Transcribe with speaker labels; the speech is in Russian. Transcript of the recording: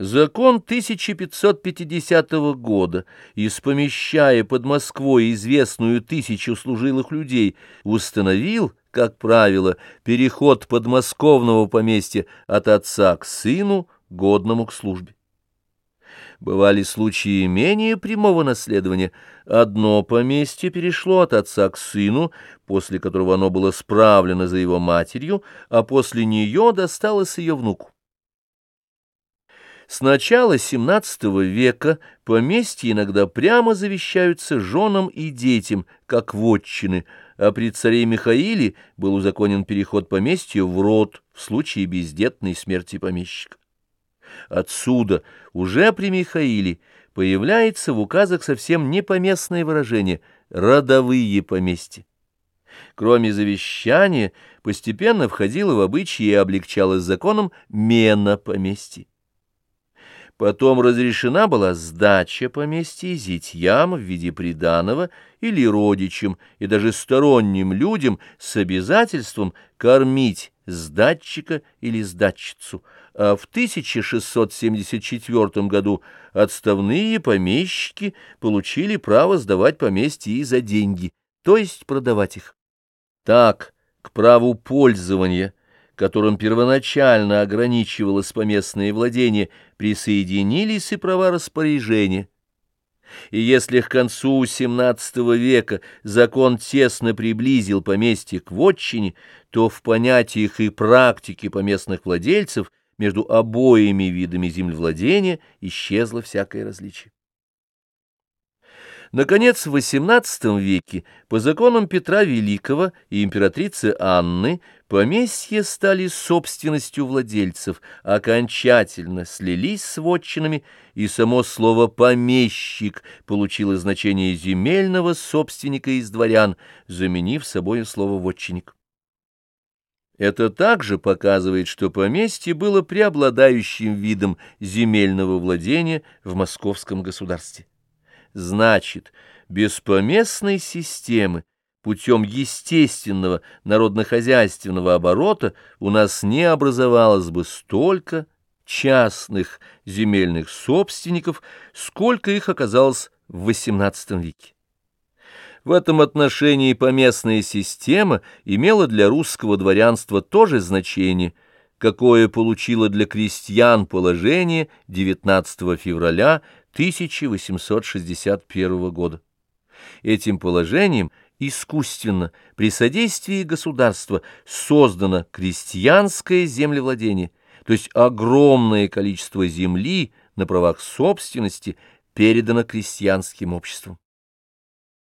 Speaker 1: Закон 1550 года, испомещая под Москвой известную тысячу служилых людей, установил, как правило, переход подмосковного поместья от отца к сыну, годному к службе. Бывали случаи менее прямого наследования. Одно поместье перешло от отца к сыну, после которого оно было справлено за его матерью, а после нее досталось ее внуку. С начала XVII века поместья иногда прямо завещаются женам и детям, как вотчины, а при царе Михаиле был узаконен переход поместья в род в случае бездетной смерти помещика. Отсюда уже при Михаиле появляется в указах совсем непоместное выражение «родовые поместья». Кроме завещания, постепенно входило в обычаи и облегчалось законом мена поместья. Потом разрешена была сдача поместья зятьям в виде приданого или родичам и даже сторонним людям с обязательством кормить сдатчика или сдатчицу, а в 1674 году отставные помещики получили право сдавать поместья и за деньги, то есть продавать их. Так, к праву пользования – которым первоначально ограничивалось поместное владение, присоединились и права распоряжения. И если к концу XVII века закон тесно приблизил поместье к вотчине, то в понятиях и практике поместных владельцев между обоими видами землевладения исчезло всякое различие. Наконец, в XVIII веке по законам Петра Великого и императрицы Анны поместья стали собственностью владельцев, окончательно слились с вотчинами, и само слово «помещик» получило значение земельного собственника из дворян, заменив собой слово «вотчинник». Это также показывает, что поместье было преобладающим видом земельного владения в московском государстве. Значит, без поместной системы, путем естественного народно-хозяйственного оборота у нас не образовалось бы столько частных земельных собственников, сколько их оказалось в XVIII веке. В этом отношении поместная система имела для русского дворянства то же значение, какое получило для крестьян положение 19 февраля 1861 года. Этим положением искусственно при содействии государства создано крестьянское землевладение, то есть огромное количество земли на правах собственности передано крестьянским обществам.